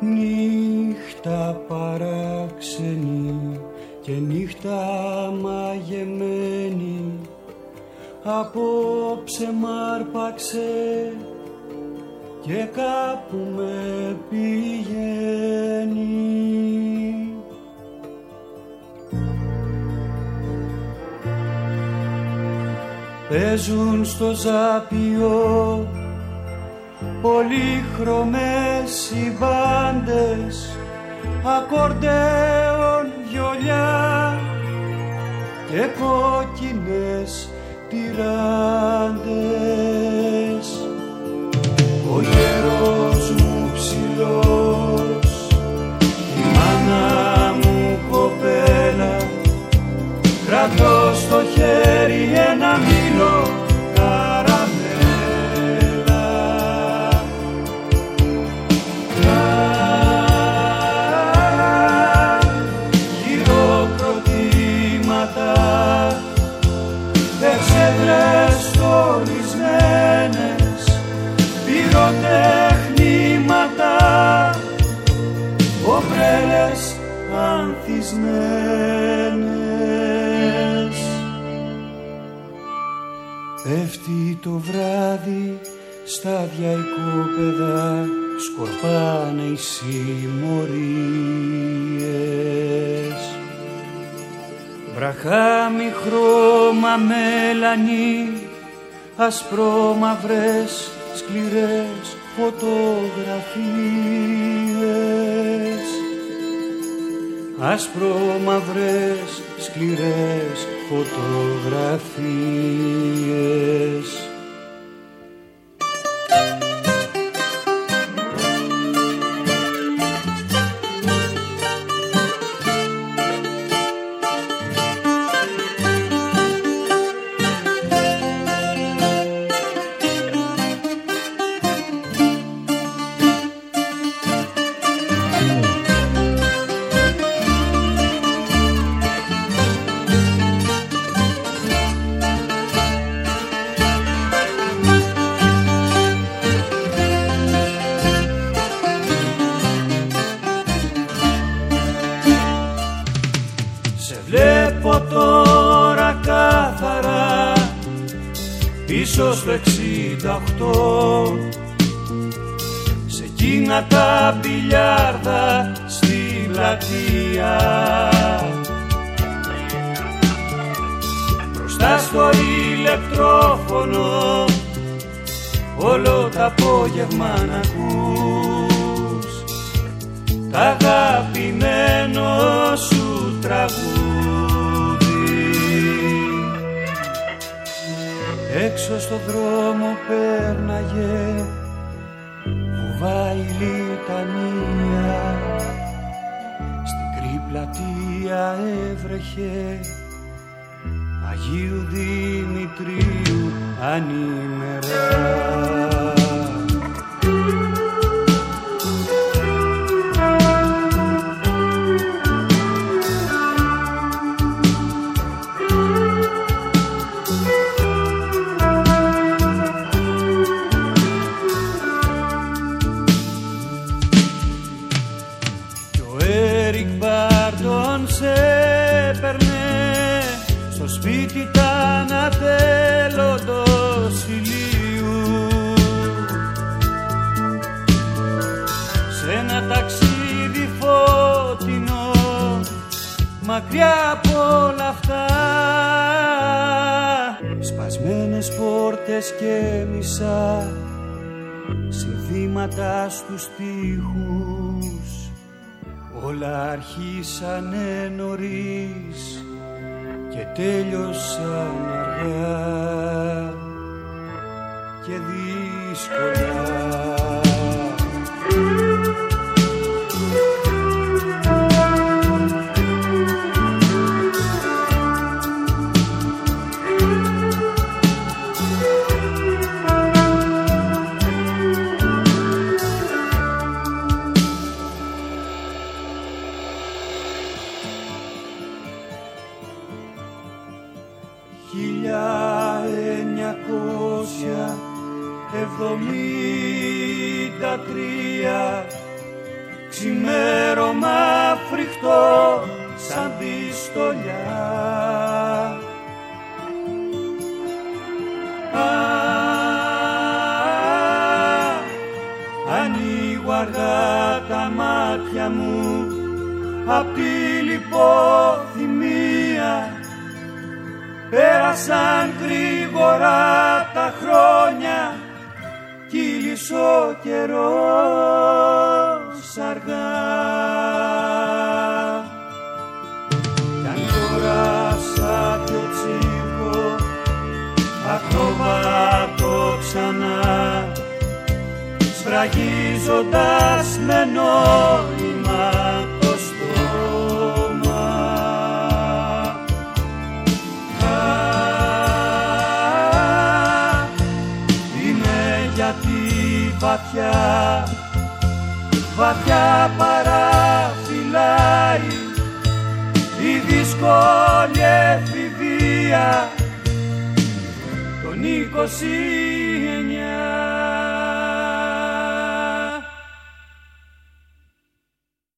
Νύχτα παράξενη και νύχτα μαγεμένη. Απόψε μ' άρπαξε και κάπου με πηγαίνει. Παίζουν στο ζάπιο πολύχρωμες οι μπάντες ακορντέων βιολιά και κόκκινες τυράντες. Ο γέρος μου ψηλός η μάνα μου κοπέλα κρατώ Πέφτει το βράδυ στα διαϊκόπεδα σκορπάνε οι συμμορίες. Βραχάμι χρώμα μέλανη ασπρόμαυρες σκληρές φωτογραφίες ασπρόμαυρες σκληρές φωτογραφίες πίσω στο 68 σε εκείνα τα μπιλιάρδα στη πλατεία μπροστά στο ηλεκτρόφωνο όλο τα απόγευμα να ακούς. Τα αγαπημένο σου τραγούδι Έξω στο δρόμο πέρναγε Φοβάει λιτανία. Στην κρυπλατεία έβρεχε Αγίου Δημητρίου ανήμερα. Eric Barton σε έπαιρνε στο σπίτι θέλω ατέλοντος ηλίου. Σε ένα ταξίδι φωτεινό μακριά από όλα αυτά. Σπασμένες πόρτες και μισά συνθήματα στους τοίχους. Όλα αρχίσανε νωρίς και τέλειωσαν αργά και δύσκολα. εβδομήντα τρία. Ξημέρωμα φρικτό σαν τη στολιά. Ανοίγω αργά τα μάτια μου. Απ' τη λιποθυμία πέρασαν γρήγορα τα χρόνια κύλησε ο καιρός αργά. Κι αν τώρα σαν το τσίρκο ακροβάτω ξανά. Σφραγίζοντας με νόημα βαθιά βαθιά παραφυλάει η δύσκολη εφηβεία. Των 29